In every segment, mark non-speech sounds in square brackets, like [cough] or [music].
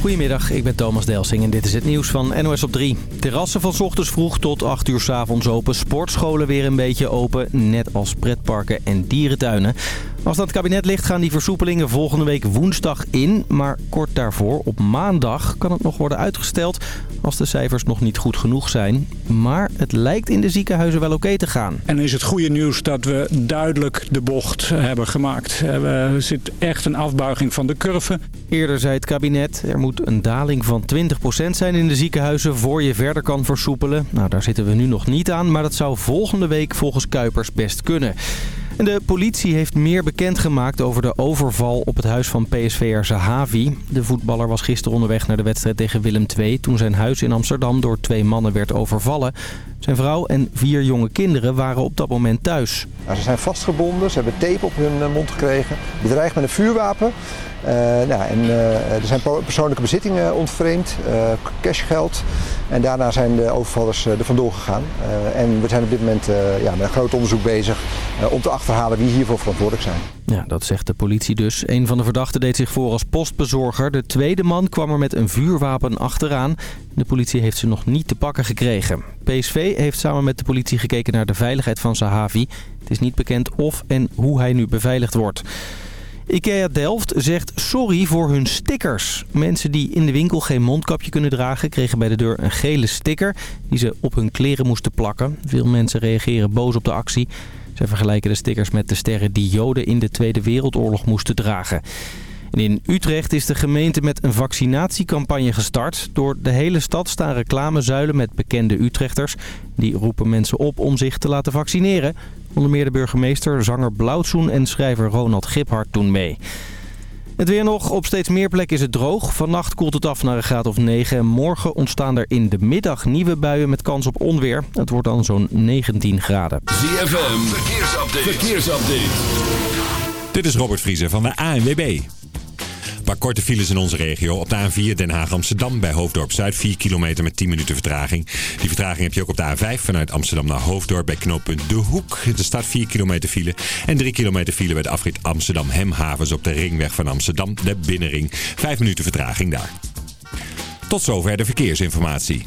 Goedemiddag, ik ben Thomas Delsing en dit is het nieuws van NOS op 3. Terrassen van ochtends vroeg tot 8 uur s avonds open. Sportscholen weer een beetje open, net als pretparken en dierentuinen. Als dat kabinet ligt gaan die versoepelingen volgende week woensdag in. Maar kort daarvoor, op maandag, kan het nog worden uitgesteld als de cijfers nog niet goed genoeg zijn. Maar het lijkt in de ziekenhuizen wel oké te gaan. En is het goede nieuws dat we duidelijk de bocht hebben gemaakt. Er zit echt een afbuiging van de curve. Eerder zei het kabinet, er moet een daling van 20% zijn in de ziekenhuizen voor je verder kan versoepelen. Nou, daar zitten we nu nog niet aan, maar dat zou volgende week volgens Kuipers best kunnen. De politie heeft meer bekendgemaakt over de overval op het huis van PSV'er Zahavi. De voetballer was gisteren onderweg naar de wedstrijd tegen Willem II... toen zijn huis in Amsterdam door twee mannen werd overvallen. Zijn vrouw en vier jonge kinderen waren op dat moment thuis. Nou, ze zijn vastgebonden, ze hebben tape op hun eh, mond gekregen, bedreigd met een vuurwapen. Uh, nou, en uh, er zijn persoonlijke bezittingen ontvreemd, cashgeld. En daarna zijn de overvallers er vandoor gegaan. en we zijn op dit moment ja, met een groot onderzoek bezig om te achterhalen wie hiervoor verantwoordelijk zijn. Ja, dat zegt de politie dus. Een van de verdachten deed zich voor als postbezorger. De tweede man kwam er met een vuurwapen achteraan. De politie heeft ze nog niet te pakken gekregen. PSV heeft samen met de politie gekeken naar de veiligheid van Sahavi. Het is niet bekend of en hoe hij nu beveiligd wordt. IKEA Delft zegt sorry voor hun stickers. Mensen die in de winkel geen mondkapje kunnen dragen... kregen bij de deur een gele sticker die ze op hun kleren moesten plakken. Veel mensen reageren boos op de actie. Zij vergelijken de stickers met de sterren die Joden in de Tweede Wereldoorlog moesten dragen. En in Utrecht is de gemeente met een vaccinatiecampagne gestart. Door de hele stad staan reclamezuilen met bekende Utrechters. Die roepen mensen op om zich te laten vaccineren. Onder meer de burgemeester, zanger Blauwtsoen en schrijver Ronald Giphart doen mee. Het weer nog. Op steeds meer plekken is het droog. Vannacht koelt het af naar een graad of 9. Morgen ontstaan er in de middag nieuwe buien met kans op onweer. Het wordt dan zo'n 19 graden. ZFM, verkeersupdate. verkeersupdate. Dit is Robert Vriezer van de ANWB paar korte files in onze regio. Op de A4 Den Haag-Amsterdam bij Hoofddorp Zuid. 4 kilometer met 10 minuten vertraging. Die vertraging heb je ook op de A5 vanuit Amsterdam naar Hoofddorp bij knooppunt De Hoek. Er staat 4 kilometer file. En 3 kilometer file bij de afrit Amsterdam-Hemhavens op de ringweg van Amsterdam. De binnenring. 5 minuten vertraging daar. Tot zover de verkeersinformatie.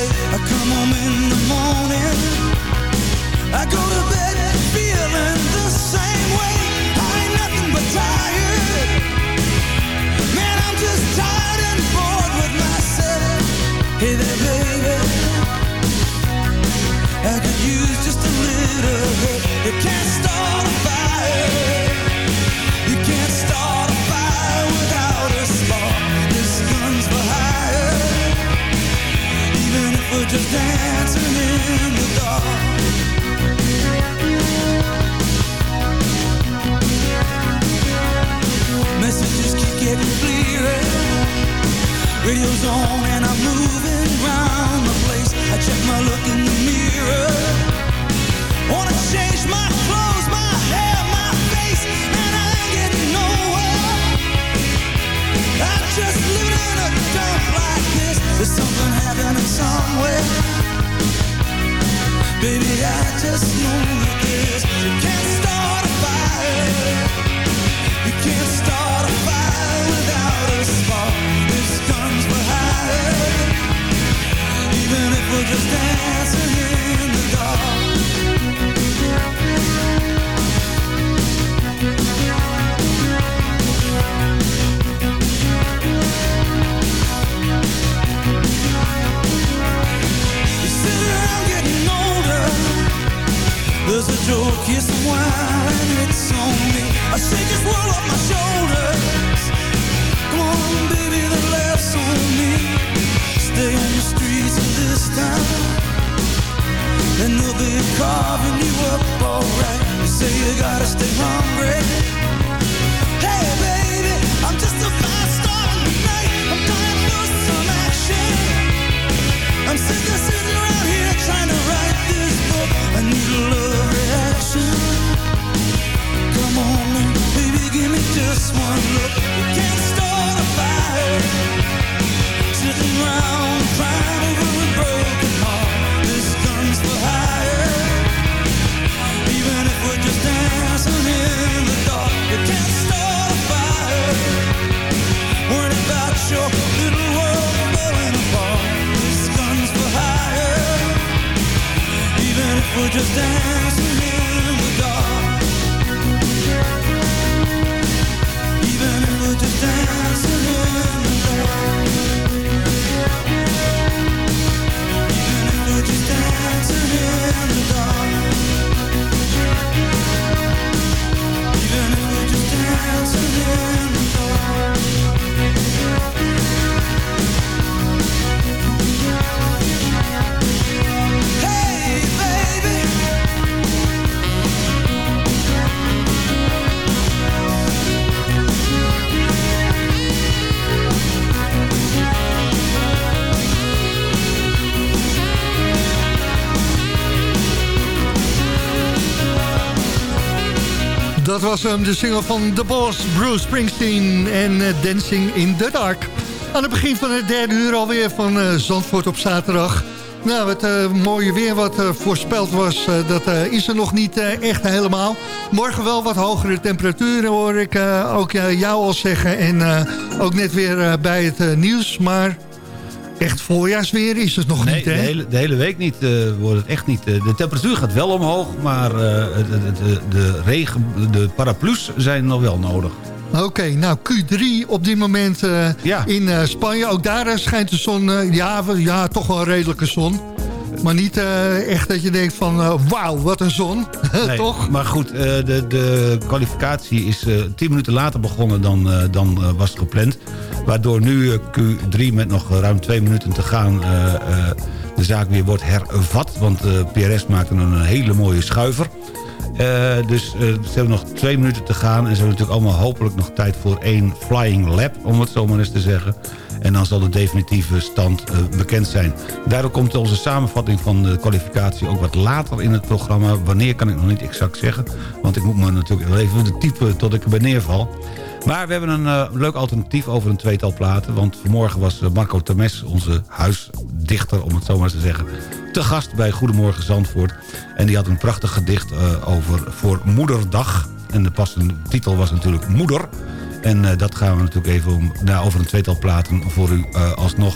I go to De single van The Boss, Bruce Springsteen en eh, Dancing in the Dark. Aan het begin van het derde uur alweer van eh, Zandvoort op zaterdag. Nou, het eh, mooie weer wat voorspeld was, dat is er nog niet echt helemaal. Morgen wel wat hogere temperaturen hoor ik ook jou al zeggen. En ook net weer bij het nieuws, maar echt voorjaarsweer is het nog Nee, niet de hè? hele, de hele week niet, eh, wordt het echt niet. Eh, de temperatuur gaat wel omhoog, maar eh, de, de, de, regen, de paraplu's zijn nog wel nodig. Oké, nou Q3 op dit moment Ja. in Spanje. Ook daar schijnt de zon, ja, ja, toch wel een redelijke zon. Maar niet echt dat je denkt van, wauw, wat een zon. [laughs] Nee, toch? Maar goed, de, de kwalificatie is tien minuten later begonnen dan, dan was gepland. Waardoor nu eh, Q3 met nog ruim twee minuten te gaan... eh, eh, de zaak weer wordt hervat. Want PRS maakte een hele mooie schuiver. Dus eh, ze hebben nog twee minuten te gaan. En ze hebben natuurlijk allemaal hopelijk nog tijd voor één flying lap, om het zo maar eens te zeggen. En dan zal de definitieve stand bekend zijn. Daardoor komt onze samenvatting van de kwalificatie ook wat later in het programma. Wanneer kan ik nog niet exact zeggen. Want ik moet me natuurlijk even de type tot ik erbij neerval. Maar we hebben een eh, leuk alternatief over een tweetal platen. Want vanmorgen was eh, Marco Temes, onze huisdichter, om het zo maar te zeggen... te gast bij Goedemorgen Zandvoort. En die had een prachtig gedicht eh, over voor Moederdag. En de passende titel was natuurlijk Moeder. En dat gaan we natuurlijk even om, nou, over een tweetal platen voor u eh, alsnog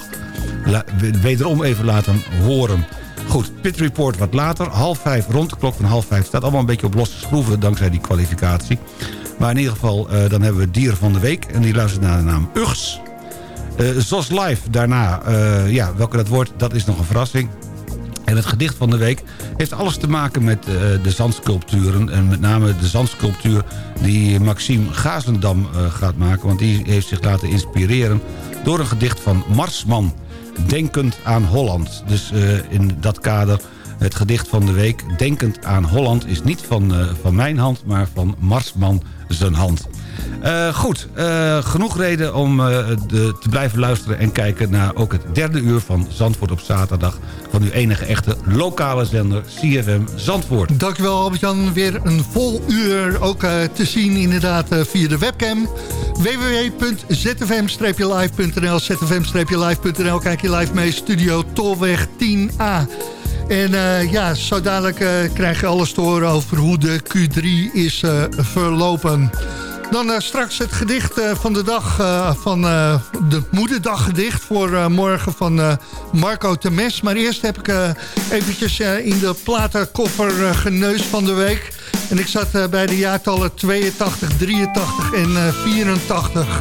wederom even laten horen. Goed, Pit Report wat later. Half vijf, rond de klok van half vijf. Staat allemaal een beetje op losse schroeven dankzij die kwalificatie. Maar in ieder geval, eh, dan hebben we Dier van de Week. En die luistert naar de naam Ugs. Eh Zos Live daarna, eh, ja, welke dat wordt, dat is nog een verrassing. En het gedicht van de week heeft alles te maken met de zandsculpturen. En met name de zandsculptuur die Maxime Gazendam gaat maken. Want die heeft zich laten inspireren door een gedicht van Marsman. Denkend aan Holland. Dus in dat kader het gedicht van de week. Denkend aan Holland is niet van, eh, van mijn hand, maar van Marsman zijn hand. Eh, goed, eh, genoeg reden om de, te blijven luisteren en kijken naar ook het derde uur van Zandvoort op zaterdag. Van uw enige echte lokale zender CFM Zandvoort. Dankjewel Albert-Jan. Weer een vol uur ook te zien inderdaad via de webcam. www.zfm-live.nl zfm-live.nl Kijk je live mee, studio Tolweg 10A. En eh, ja, zo dadelijk eh, krijg je alles te horen over hoe de Q3 is eh, verlopen. Dan straks het gedicht van de dag van de moederdaggedicht voor morgen van Marco Temes. Maar eerst heb ik eventjes in de platenkoffer geneust van de week. En ik zat bij de jaartallen 82, 83 en eh, 84.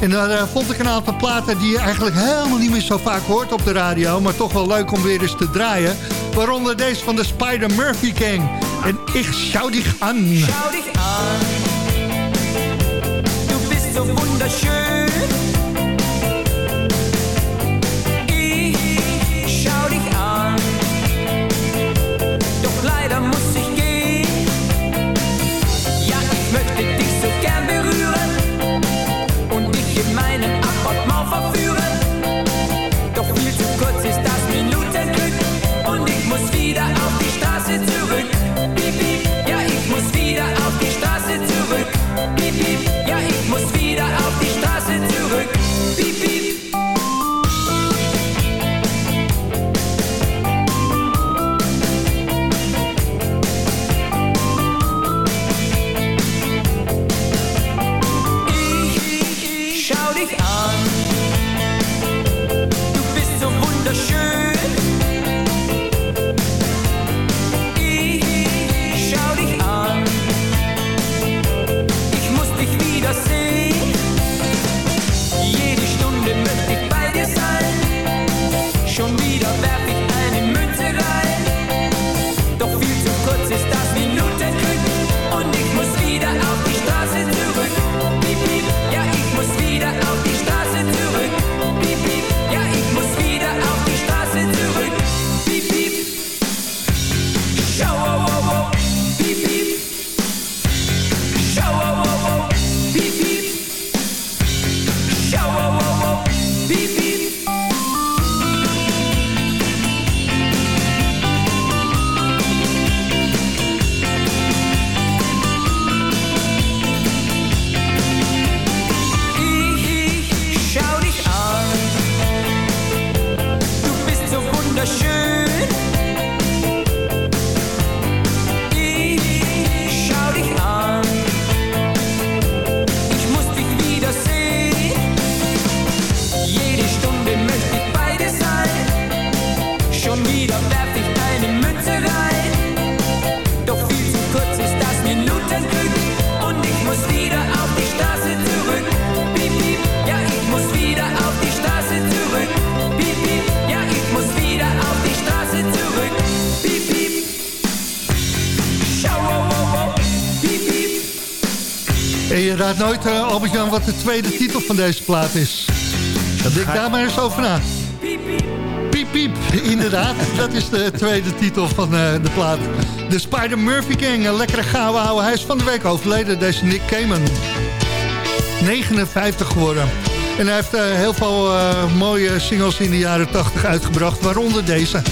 En daar vond ik een aantal platen die je eigenlijk helemaal niet meer zo vaak hoort op de radio. Maar toch wel leuk om weer eens te draaien. Waaronder deze van de Spider Murphy Gang. En ik schau dich an. Schau dich du bist so wunderschön. beep, beep. Je raadt nooit, uh, Albert-Jan, wat de tweede titel van deze plaat is. Dat Denk daar maar eens over na. Piep, piep, inderdaad. [laughs] dat is de tweede titel van uh, de plaat. De Spider Murphy Gang, een lekkere gouden ouwe. Hij is van de week overleden, deze Nick Cayman. 59 geworden. En hij heeft uh, heel veel uh, mooie singles in de jaren 80 uitgebracht, waaronder deze.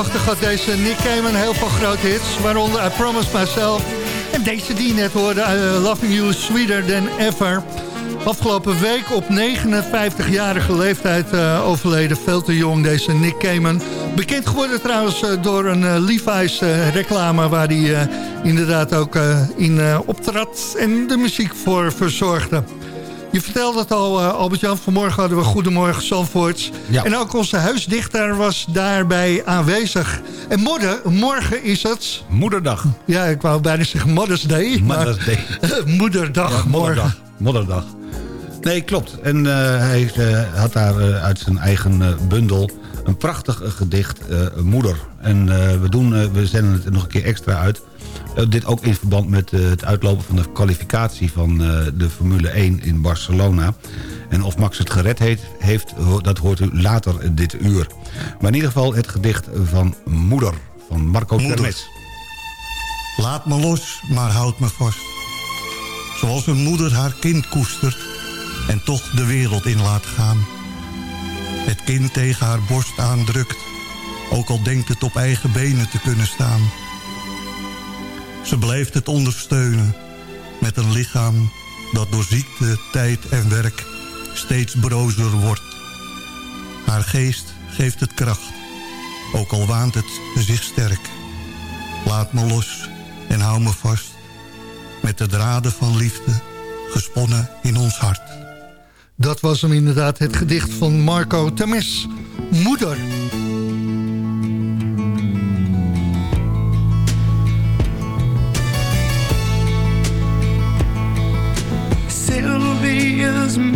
80 had deze Nick Cayman heel veel grote hits. Waaronder I Promise Myself. En deze die net hoorde, uh, Loving You Sweeter Than Ever. Afgelopen week op 59-jarige leeftijd uh, overleden. Veel te jong, deze Nick Cayman. Bekend geworden trouwens uh, door een Levi's reclame... waar hij inderdaad ook in optrad en de muziek voor verzorgde. Je vertelde het al, uh, Albert-Jan. Vanmorgen hadden we Goedemorgen Zandvoorts. Ja. En ook onze huisdichter was daarbij aanwezig. En morgen, morgen is het... Moederdag. Ja, ik wou bijna zeggen Mother's Day. Mother's Day. [laughs] moederdag, ja, morgen. Modderdag. Nee, klopt. En uh, hij uh, had daar uit zijn eigen bundel een prachtig gedicht, Moeder. En we, doen, we zenden het nog een keer extra uit... Eh, dit ook in verband met eh, het uitlopen van de kwalificatie van eh, de Formule 1 in Barcelona. En of Max het gered heeft, heeft, dat hoort u later dit uur. Maar in ieder geval het gedicht van Moeder van Marco Termes. Laat me los, maar houd me vast. Zoals een moeder haar kind koestert en toch de wereld in laat gaan. Het kind tegen haar borst aandrukt, ook al denkt het op eigen benen te kunnen staan. Ze blijft het ondersteunen met een lichaam dat door ziekte, tijd en werk steeds brozer wordt. Haar geest geeft het kracht, ook al waant het zich sterk. Laat me los en hou me vast, met de draden van liefde gesponnen in ons hart. Dat was hem inderdaad, het gedicht van Marco Temes. Moeder.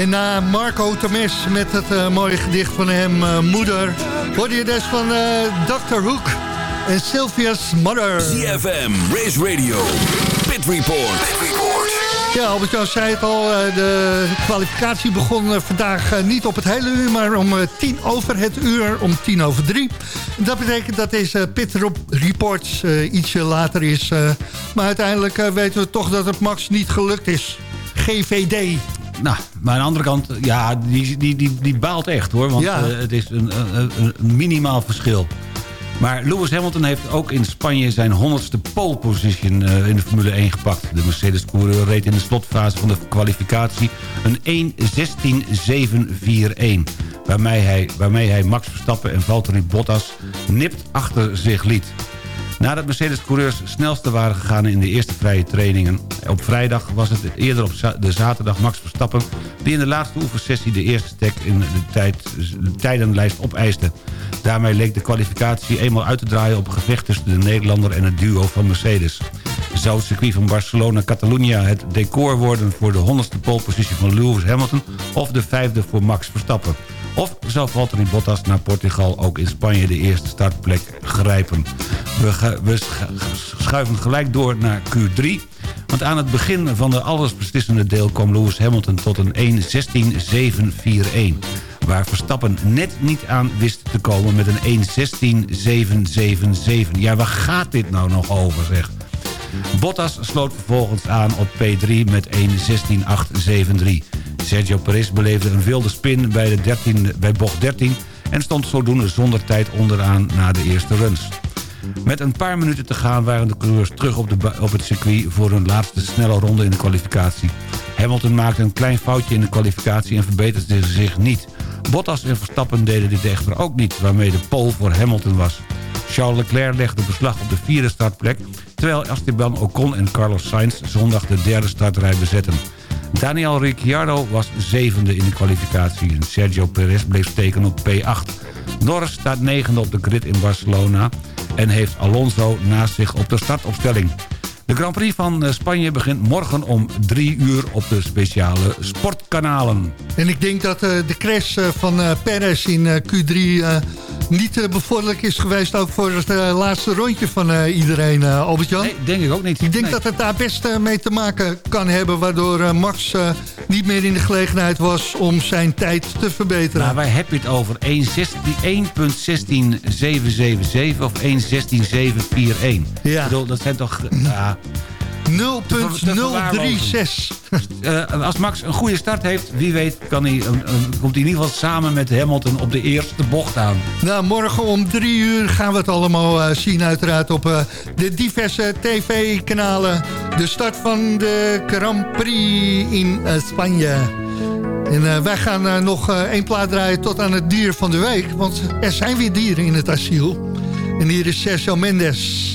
En na Marco Temes met het eh, mooie gedicht van hem, eh, Moeder... hoorde je dus van eh, Dr. Hook en Sylvia's Mother. CFM, Race Radio, Pit Report. Pit Report. Ja, Albert-Jan zei het al, de kwalificatie begon vandaag niet op het hele uur... maar om tien over het uur, om tien over drie. Dat betekent dat deze Pit Reports eh, ietsje later is. maar uiteindelijk weten we toch dat het Max niet gelukt is. GVD. Nou, maar aan de andere kant, ja, die, die, die, die baalt echt hoor. Want Ja. eh, het is een, een, minimaal verschil. Maar Lewis Hamilton heeft ook in Spanje zijn honderdste pole position eh, in de Formule 1 gepakt. De Mercedes-coureur reed in de slotfase van de kwalificatie een 1.16.741. Waarmee hij, waarmee hij Max Verstappen en Valtteri Bottas nipt achter zich liet. Nadat Mercedes-coureurs snelste waren gegaan in de eerste vrije trainingen... op vrijdag was het eerder op de zaterdag Max Verstappen... die in de laatste oefensessie de eerste stek in de, tijd, de tijdenlijst opeiste. Daarmee leek de kwalificatie eenmaal uit te draaien op een gevecht tussen de Nederlander en het duo van Mercedes. Zou het circuit van Barcelona-Catalunya het decor worden... voor de 100ste polepositie van Lewis Hamilton... of de vijfde voor Max Verstappen? Of zou Valtteri Bottas naar Portugal ook in Spanje de eerste startplek grijpen? We, we sch- schuiven gelijk door naar Q3... Want aan het begin van de allesbeslissende deel kwam Lewis Hamilton tot een 1.16.741. Waar Verstappen net niet aan wist te komen met een 1.16.777. Ja, waar gaat dit nou nog over, zeg? Bottas sloot vervolgens aan op P3 met 1.16.873. Sergio Perez beleefde een wilde spin bij, de 13, bij bocht 13... en stond zodoende zonder tijd onderaan na de eerste runs. Met een paar minuten te gaan waren de coureurs terug op, de, op het circuit... voor hun laatste snelle ronde in de kwalificatie. Hamilton maakte een klein foutje in de kwalificatie en verbeterde zich niet. Bottas en Verstappen deden dit echter ook niet... waarmee de pole voor Hamilton was. Charles Leclerc legde beslag op de vierde startplek... terwijl Esteban Ocon en Carlos Sainz zondag de derde startrij bezetten. Daniel Ricciardo was zevende in de kwalificatie... en Sergio Perez bleef steken op P8. Norris staat negende op de grid in Barcelona... en heeft Alonso naast zich op de startopstelling. De Grand Prix van eh, Spanje begint morgen om drie uur op de speciale sportkanalen. En ik denk dat eh, de crash eh, van Perez in eh, Q3 eh, niet bevorderlijk is geweest... ook voor het laatste rondje van iedereen, Albert-Jan. Nee, denk ik ook niet. Ik denk Nee. dat het daar best mee te maken kan hebben... waardoor Max niet meer in de gelegenheid was om zijn tijd te verbeteren. Nou, waar heb je het over? 1.16.777 of 1.16.741? Ja. Ik bedoel, dat zijn toch... ja, 0.036. [laughs] eh, als Max een goede start heeft, wie weet kan hij, een- een- komt hij in ieder geval samen met Hamilton op de eerste bocht aan. Nou, morgen om drie uur gaan we het allemaal eh, zien uiteraard op eh, de diverse tv-kanalen. De start van de Grand Prix in eh, Spanje. En eh, wij gaan eh, nog eh, één plaat draaien tot aan het dier van de week. Want er zijn weer dieren in het asiel. En hier is Sergio Mendes.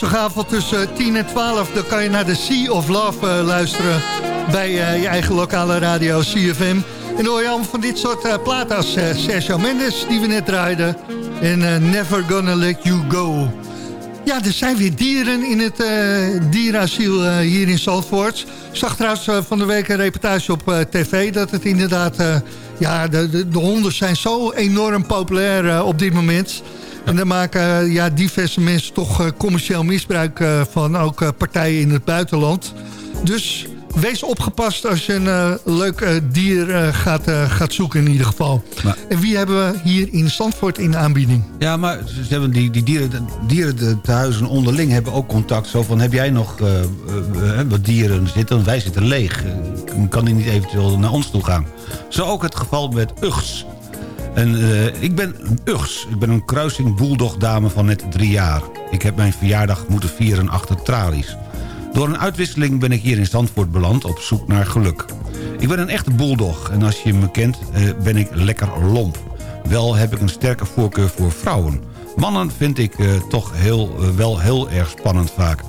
Woensdagavond tussen 10 en 12 dan kan je naar de Sea of Love eh, luisteren... bij eh, je eigen lokale radio CFM. En hoor je allemaal van dit soort uh, platen als eh, Sergio Mendes, die we net draaiden. En eh, Never Gonna Let You Go. Ja, er zijn weer dieren in het eh dierenasiel eh, hier in Zandvoort. Ik zag trouwens eh, van de week een reportage op eh, tv... dat het inderdaad... eh, ja, de, de, de honden zijn zo enorm populair eh, op dit moment... En daar maken eh, ja, diverse mensen toch eh, commercieel misbruik eh, van. Ook partijen in het buitenland. Dus wees opgepast als je een leuk dier gaat, gaat zoeken in ieder geval. Maar- En wie hebben we hier in Zandvoort in de aanbieding? Ja, maar ze hebben die, die dieren, dieren te huizen onderling hebben ook contact. Zo van, heb jij nog wat dieren zitten? Wij zitten leeg. Kan die niet eventueel naar ons toe gaan? Zo ook het geval met Ugs. En, eh, ik ben Ugs. Ik ben een kruising bulldogdame van net drie jaar. Ik heb mijn verjaardag moeten vieren achter tralies. Door een uitwisseling ben ik hier in Zandvoort beland op zoek naar geluk. Ik ben een echte bulldog en als je me kent eh, ben ik lekker lomp. Wel heb ik een sterke voorkeur voor vrouwen. Mannen vind ik eh, toch heel, wel heel erg spannend vaak.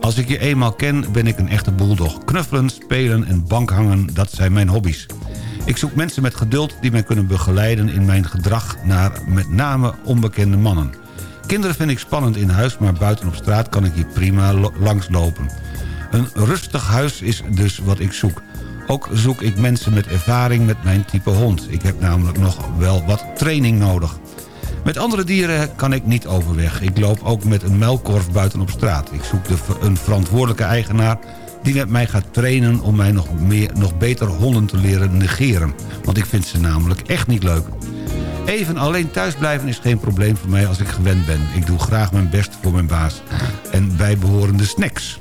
Als ik je eenmaal ken ben ik een echte bulldog. Knuffelen, spelen en bankhangen, dat zijn mijn hobby's. Ik zoek mensen met geduld die mij kunnen begeleiden in mijn gedrag naar met name onbekende mannen. Kinderen vind ik spannend in huis, maar buiten op straat kan ik hier prima lo- langslopen. Een rustig huis is dus wat ik zoek. Ook zoek ik mensen met ervaring met mijn type hond. Ik heb namelijk nog wel wat training nodig. Met andere dieren kan ik niet overweg. Ik loop ook met een muilkorf buiten op straat. Ik zoek de, een verantwoordelijke eigenaar die met mij gaat trainen... om mij nog, meer, nog beter honden te leren negeren. Want ik vind ze namelijk echt niet leuk. Even alleen thuisblijven is geen probleem voor mij als ik gewend ben. Ik doe graag mijn best voor mijn baas. En bijbehorende snacks.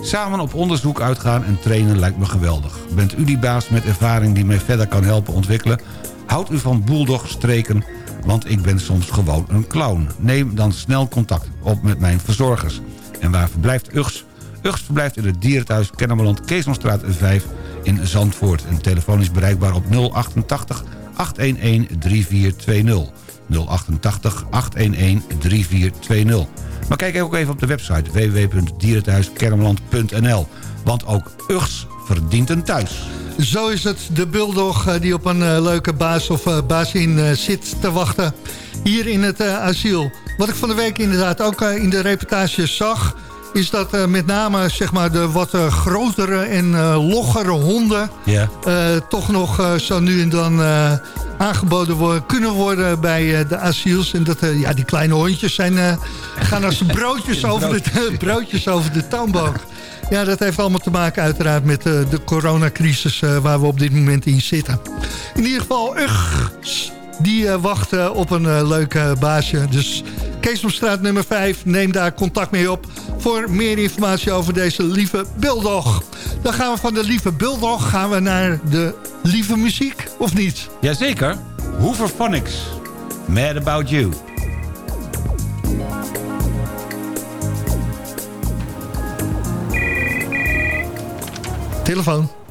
Samen op onderzoek uitgaan en trainen lijkt me geweldig. Bent u die baas met ervaring die mij verder kan helpen ontwikkelen? Houd u van bulldog streken, want ik ben soms gewoon een clown. Neem dan snel contact op met mijn verzorgers. En waar verblijft Ugs? Ugs verblijft in het dierenthuis Kennemerland, Keesomstraat 5 in Zandvoort. En telefoon is bereikbaar op 088 811 3420. 088 811 3420. Maar kijk ook even op de website www.dierenthuiskermeland.nl. Want ook Ugs verdient een thuis. Zo is het, de bulldog eh, die op een eh, leuke baas of eh, baasin zit te wachten. Hier in het asiel. Wat ik van de week inderdaad ook in de reportage zag... is dat eh, met name zeg maar, de wat eh, grotere en eh, loggere honden... Ja. toch nog zo nu en dan aangeboden worden, kunnen worden bij de asiels. En dat, ja, die kleine hondjes zijn, gaan als [laughs] broodjes, over de, [laughs] broodjes over de toonbank. Ja, dat heeft allemaal te maken uiteraard met de coronacrisis waar we op dit moment in zitten. In ieder geval, Ugs, die wachten op een leuk eh, baasje. Dus Keesomstraat nummer 5, neem daar contact mee op... voor meer informatie over deze lieve bulldog. Dan gaan we van de lieve bulldog gaan we naar de lieve muziek, of niet? Jazeker. Hoover Phonics. Mad About You. Telefoon.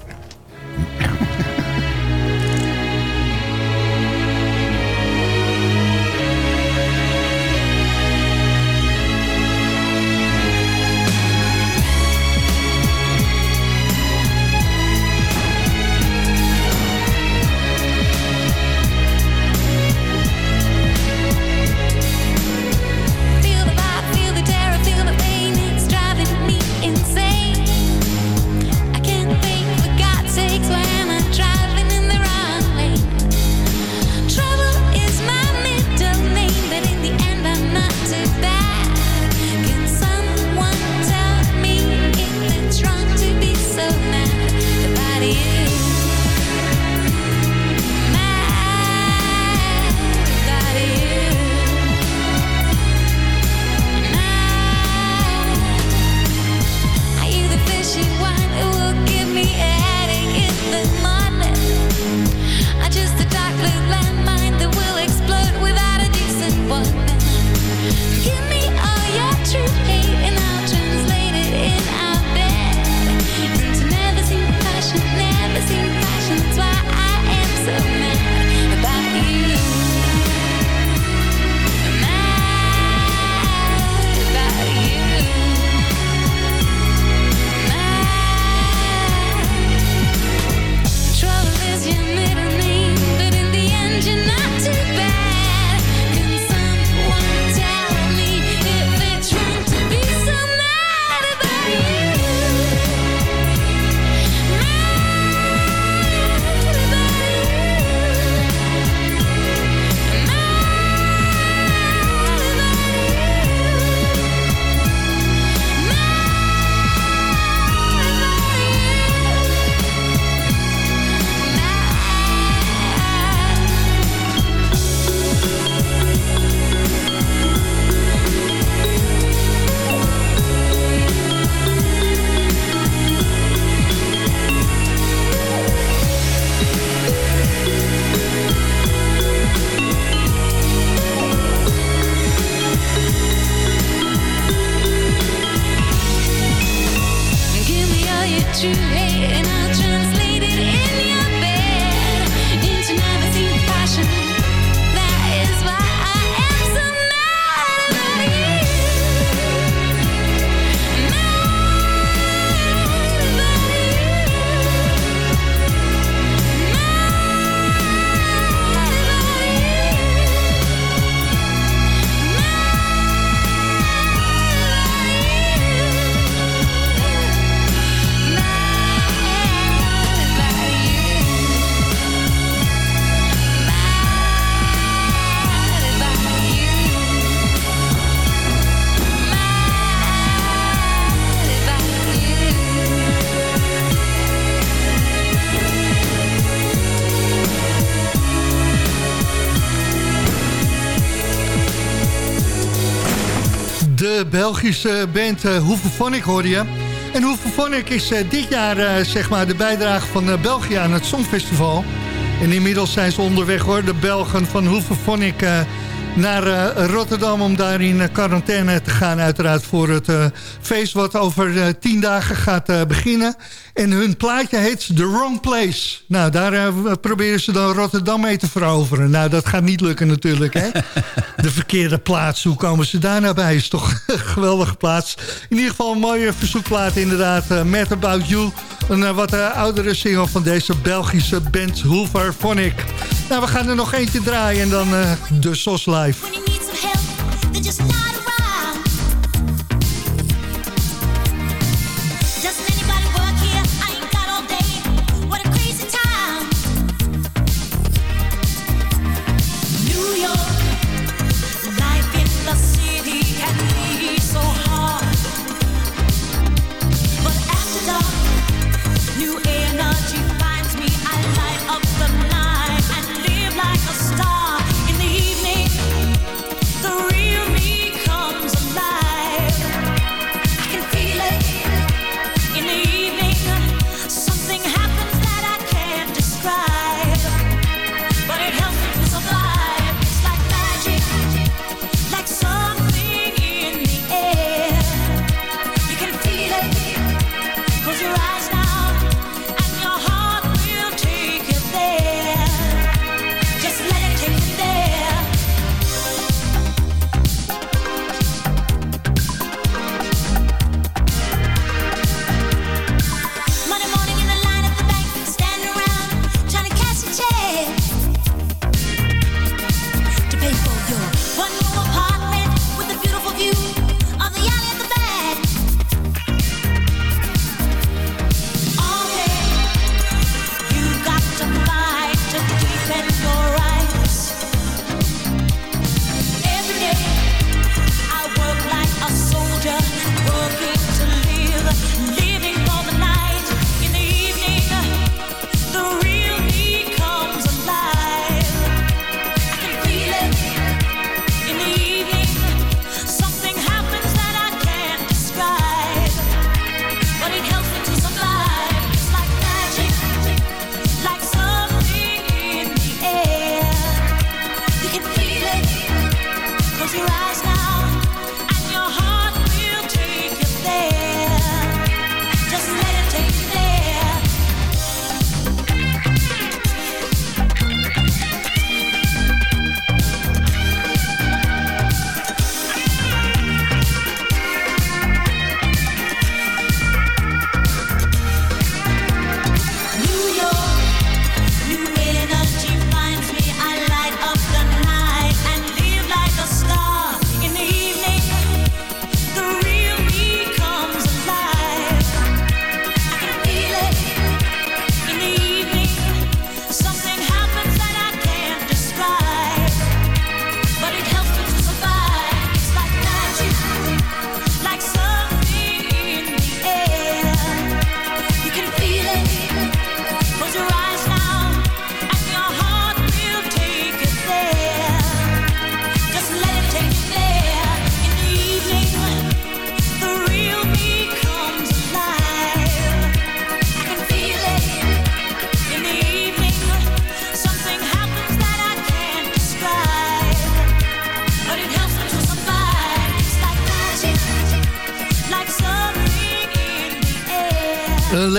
Belgische band uh, Hoevefonic hoorde je. En Hoevefonic is eh, dit jaar eh, zeg maar de bijdrage van eh, België aan het Songfestival. En inmiddels zijn ze onderweg hoor, de Belgen van Hoevefonic... naar eh, Rotterdam om daar in eh, quarantaine te gaan. Uiteraard voor het eh, feest wat over eh, tien dagen gaat beginnen. En hun plaatje heet The Wrong Place. Nou, daar proberen ze dan Rotterdam mee te veroveren. Nou, dat gaat niet lukken natuurlijk, hè? De verkeerde plaats, hoe komen ze daar nou bij? Is toch [laughs] een geweldige plaats. In ieder geval een mooie verzoekplaat inderdaad. Mad About You. Een eh, wat eh, oudere single van deze Belgische band Hoover Phonic. Nou, we gaan er nog eentje draaien en dan eh, de SOS Live.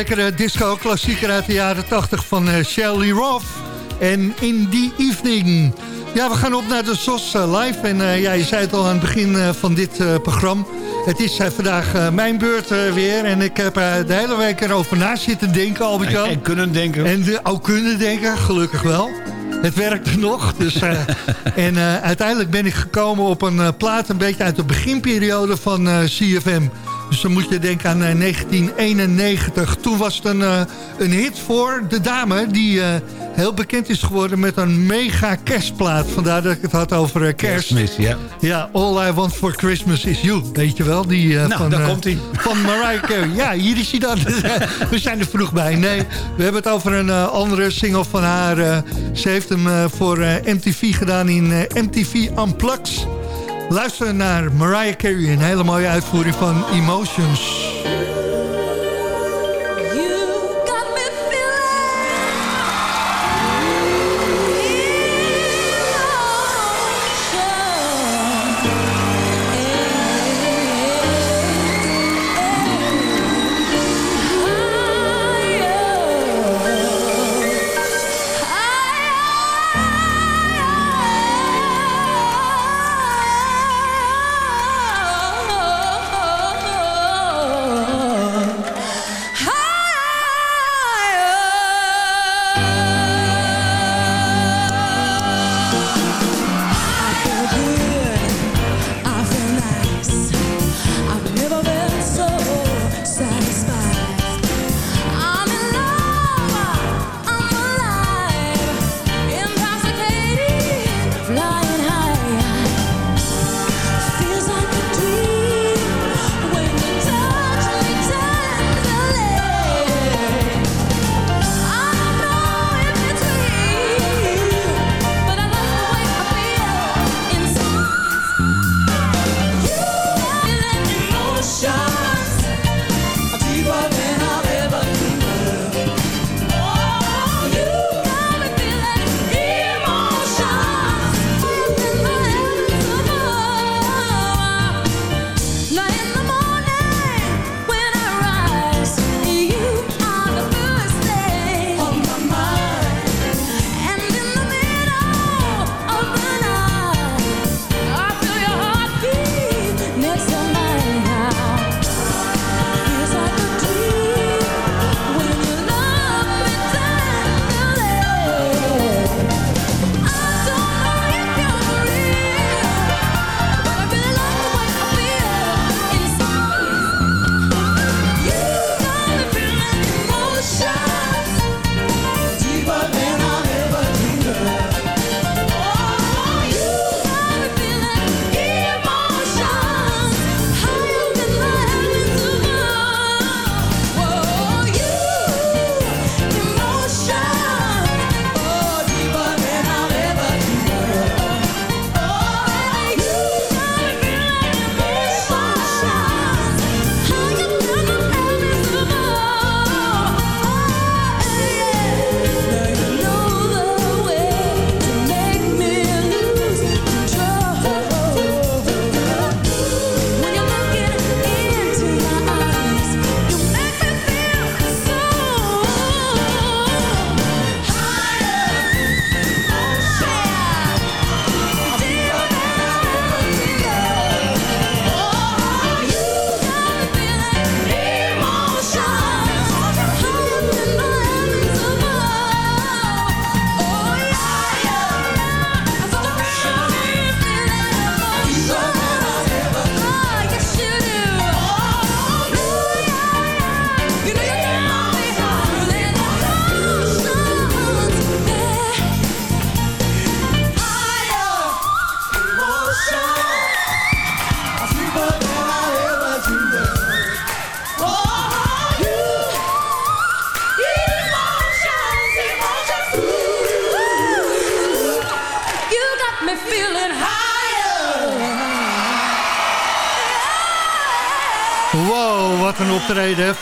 Lekkere disco-klassieker uit de jaren 80 van eh, Shelley Roth. En In The Evening. Ja, we gaan op naar de SOS eh, Live. En eh, ja, je zei het al aan het begin van dit programma. Het is vandaag mijn beurt weer. En ik heb de hele week erover na zitten denken, albert En, en kunnen denken. En de, ook kunnen denken, gelukkig wel. Het werkte nog. Dus, [laughs] en uiteindelijk ben ik gekomen op een plaat... een beetje uit de beginperiode van CFM. Dus dan moet je denken aan eh, 1991. Toen was het een, eh, een hit voor de dame... die eh, heel bekend is geworden met een mega kerstplaat. Vandaar dat ik het had over eh, kerst. Kerstmis, ja. Ja, All I Want For Christmas Is You. Weet je wel? Die, eh, Nou, van, daar eh. Van Mariah Carey. Ja, hier is hij dan. [laughs] we zijn er vroeg bij. Nee, we hebben het over een eh, andere single van haar. eh, ze heeft hem eh, voor eh, MTV gedaan in eh, MTV Unplugged. Luister naar Mariah Carey. Een hele mooie uitvoering van Emotions.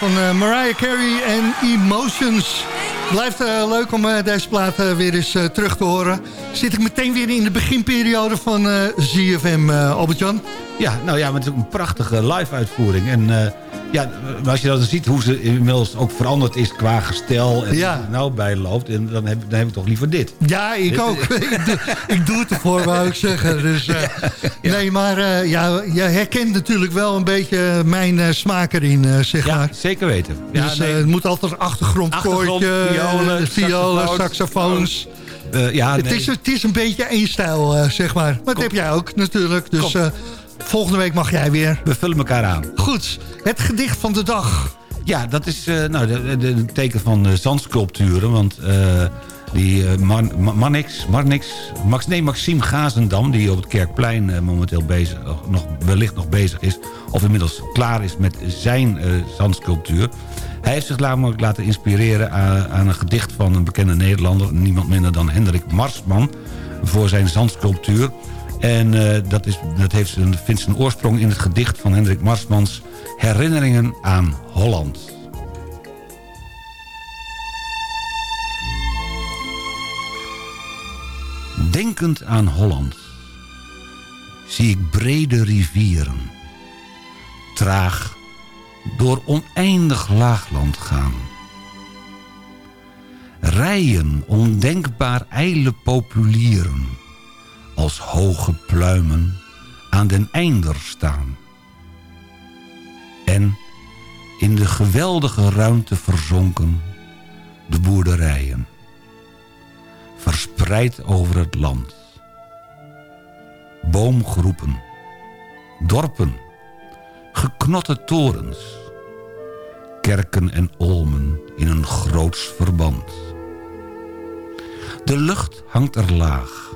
Van eh, Mariah Carey en Emotions. Blijft eh, leuk om eh, deze plaat weer eens terug te horen. Zit ik meteen weer in de beginperiode van ZFM, Albert-Jan? Ja, nou ja, maar het is een prachtige live-uitvoering. En Ja, maar als je dan ziet hoe ze inmiddels ook veranderd is qua gestel... en Ja. het nou bijloopt, en dan heb, dan heb ik toch liever dit. Ja, ik ook. [laughs] ik, doe, ik doe het ervoor, wou ik zeggen. Dus, eh, Nee, maar eh, ja, je herkent natuurlijk wel een beetje mijn eh, smaak erin, zeg Ja, maar. zeker weten. Ja, dus nee. het moet altijd een achtergrondkoortje, Achtergrond, violen, violen, saxofoons. ja, Het, nee. is, het is een beetje één stijl, zeg maar. Maar dat heb jij ook natuurlijk. Dus Kom. Volgende week mag jij weer. We vullen elkaar aan. Goed, het gedicht van de dag. Ja, dat is eh nou, de, de, de teken van eh, zandsculpturen. Want eh, die Man, Ma- Mannix, Marnix, Max, nee, Maxime Gazendam... die op het Kerkplein momenteel bezig, nog, wellicht nog bezig is... of inmiddels klaar is met zijn zandsculptuur... Hij heeft zich namelijk laten inspireren aan, aan een gedicht van een bekende Nederlander... niemand minder dan Hendrik Marsman... voor zijn zandsculptuur. En eh, dat, is, dat heeft vindt zijn oorsprong in het gedicht van Hendrik Marsmans... Herinneringen aan Holland. Denkend aan Holland zie ik brede rivieren, traag door oneindig laagland gaan. Rijen ondenkbaar ijle populieren, als hoge pluimen aan den einder staan. En in de geweldige ruimte verzonken de boerderijen verspreid over het land. Boomgroepen, dorpen, geknotte torens, kerken en olmen in een groots verband. De lucht hangt er laag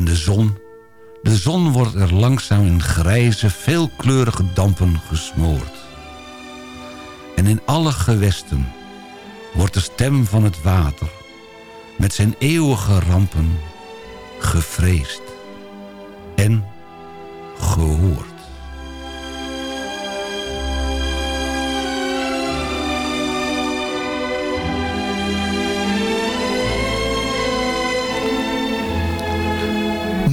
en de zon, de zon wordt er langzaam in grijze, veelkleurige dampen gesmoord. En in alle gewesten wordt de stem van het water met zijn eeuwige rampen gevreesd en gehoord.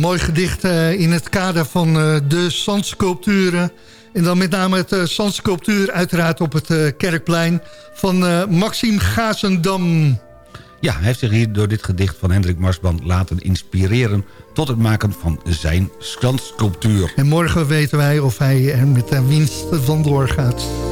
Mooi gedicht eh, in het kader van eh, de zandsculpturen. En dan met name het eh, zandsculptuur uiteraard op het Kerkplein van Maxime Gazendam. Ja, hij heeft zich hier door dit gedicht van Hendrik Marsband laten inspireren... tot het maken van zijn zandsculptuur. En morgen weten wij of hij er met de winst vandoor gaat.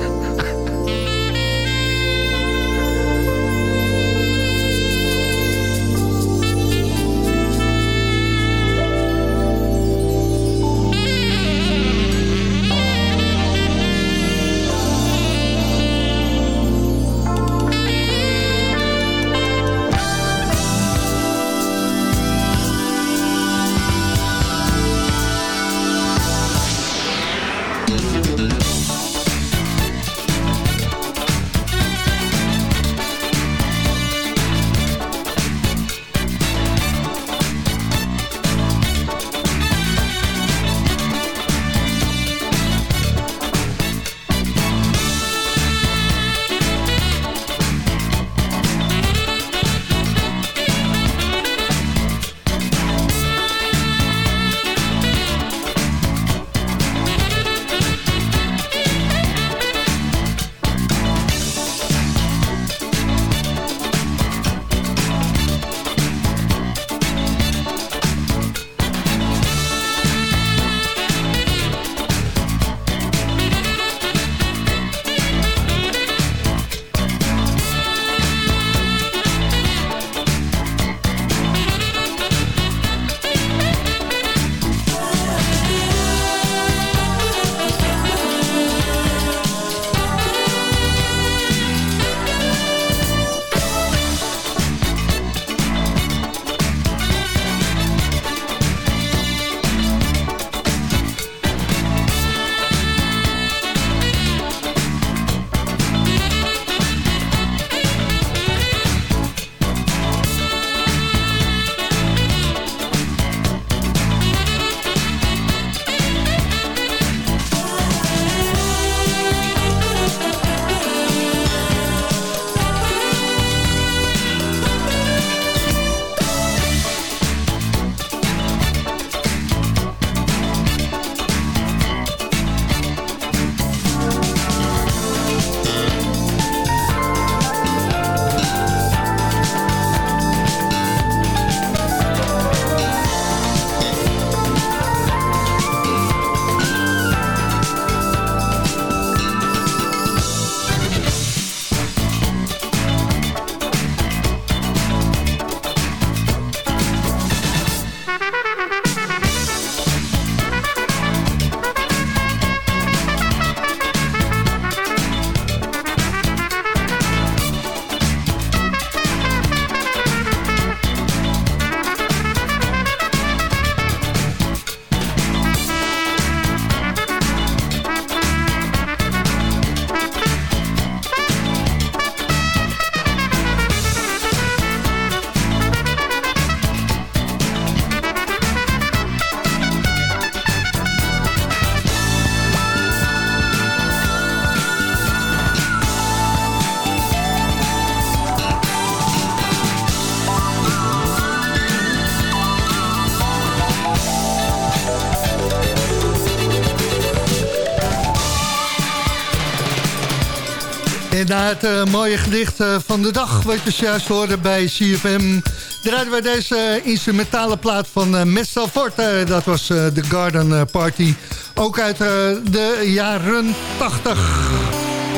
Het eh, mooie gedicht eh, van de dag... wat je juist hoorde bij CFM... draaiden wij deze instrumentale plaat van uh, Mestel Forte. dat was eh, de Garden Party. Ook uit eh, de jaren 80.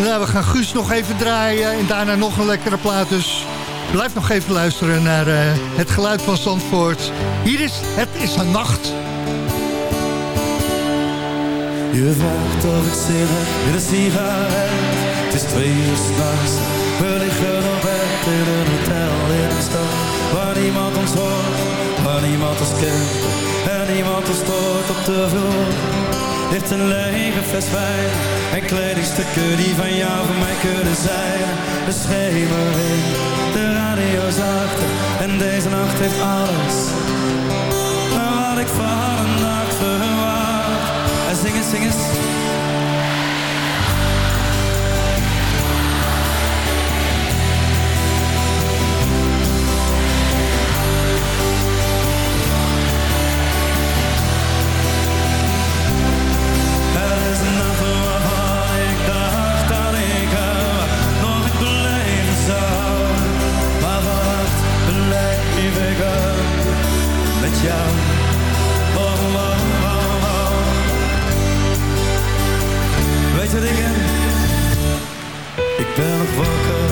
Nou, we gaan Guus nog even draaien... en daarna nog een lekkere plaat. Dus blijf nog even luisteren naar eh, het geluid van Zandvoort. Hier is Het is een Nacht. Je. Is twee uur s'nachts. We liggen op bed in een hotel in een stad. Waar niemand ons hoort, waar niemand ons kent. En niemand ons stoort op de vloer. Ligt een lege fles wijn. En kledingstukken die van jou voor mij kunnen zijn. De schemering, de radio zachter. En deze nacht heeft alles. Wat ik van een nacht verwacht. En zing eens, zing jou. Oh, oh, oh, oh. Weet je dingen? Ik ben nog wakker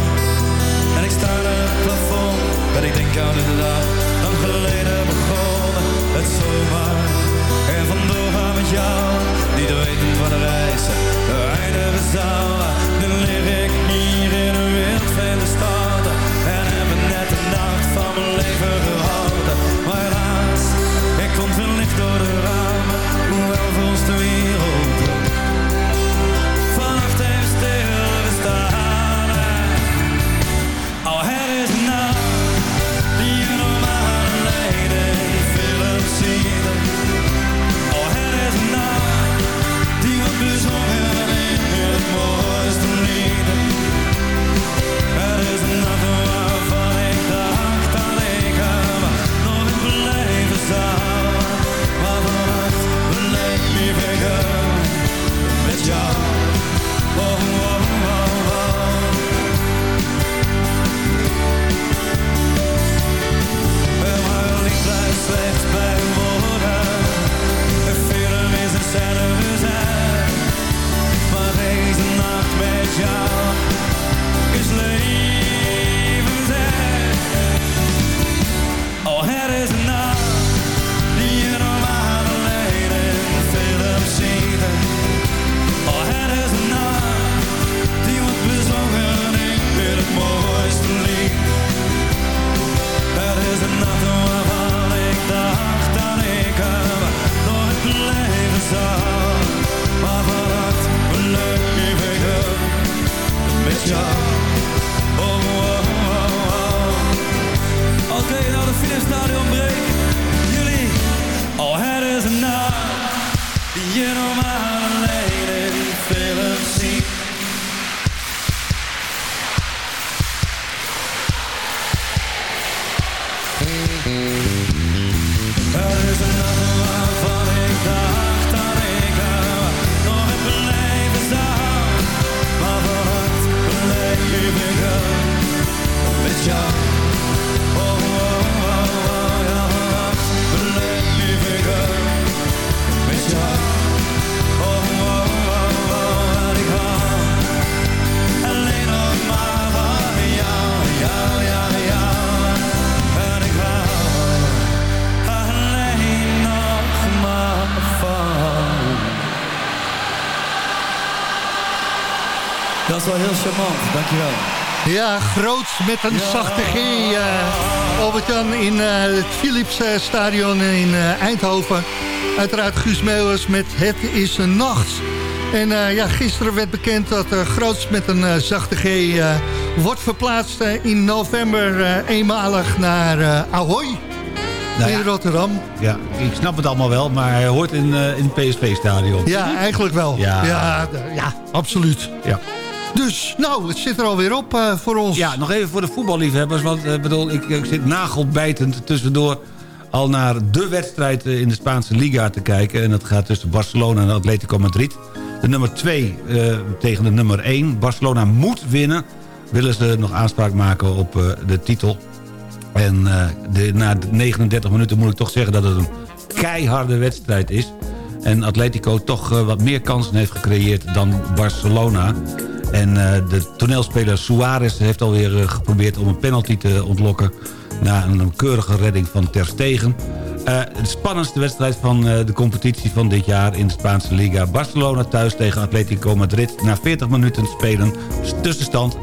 en ik sta aan het plafond. En ik denk aan de dag, lang geleden begonnen. Het zomaar er vandoor gaan met jou. Niet wetend van de reizen, de eindigen zou. Nacht jou. Oh, oh, oh, oh. Oké, nou de Philipsstadion dankjewel. Ja, groot met een zachte G. eh Albert-Jan in eh, het Philips eh, Stadion in eh, Eindhoven. Uiteraard Guus Meeuwers met Het is een Nacht. En eh, ja, gisteren werd bekend dat uh, Groots met een zachte G... eh, wordt verplaatst in november eh, eenmalig naar eh Ahoy Nou in ja. Rotterdam. Ja, ik snap het allemaal wel, maar hij hoort in, eh, in het PSV-stadion. Ja, eigenlijk wel. Ja. Ja, ja absoluut. Ja. Dus, nou, het zit er alweer op eh, voor ons. Ja, nog even voor de voetballiefhebbers. Want eh, bedoel, ik, ik zit nagelbijtend tussendoor al naar de wedstrijd eh, in de Spaanse Liga te kijken. En dat gaat tussen Barcelona en Atletico Madrid. De nummer 2 tegen de nummer 1. Barcelona moet winnen. Willen ze nog aanspraak maken op de titel. En de, na 39 minuten moet ik toch zeggen dat het een keiharde wedstrijd is. En Atletico toch wat meer kansen heeft gecreëerd dan Barcelona. En de toneelspeler Suarez heeft alweer geprobeerd om een penalty te ontlokken... na een keurige redding van Ter Stegen. Uh, de spannendste wedstrijd van uh, de competitie van dit jaar in de Spaanse Liga. Barcelona thuis tegen Atletico Madrid. Na 40 minuten spelen tussenstand 0-0.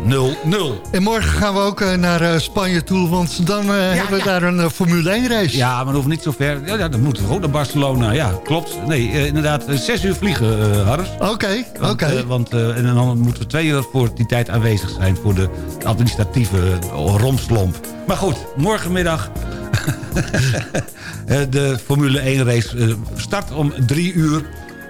En morgen gaan we ook uh, naar Spanje toe, want dan ja, hebben we ja. daar een Formule 1 race. Ja, maar dat hoeft niet zo ver. Ja, ja, dan moeten we ook naar Barcelona. Ja, klopt. Nee, inderdaad, 6 uur vliegen, Harris. Oké, okay, oké. Okay. Want en dan moeten we twee uur voor die tijd aanwezig zijn... voor de administratieve romslomp. Maar goed, morgenmiddag [laughs] de Formule 1 race eh, start om drie uur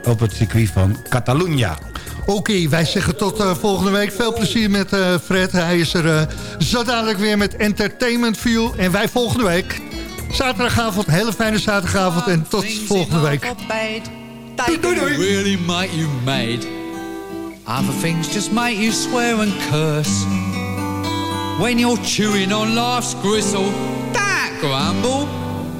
op het circuit van Catalunya. Oké, wij zeggen tot uh, volgende week. Veel plezier met uh, Fred. Hij is er uh, zo dadelijk weer met Entertainment View. En wij volgende week. Zaterdagavond, hele fijne zaterdagavond. En tot volgende week. Doei, doei, doei. Really make you mad. Other things just make you swear and curse. When you're chewing on life's gristle. grumble,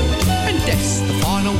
final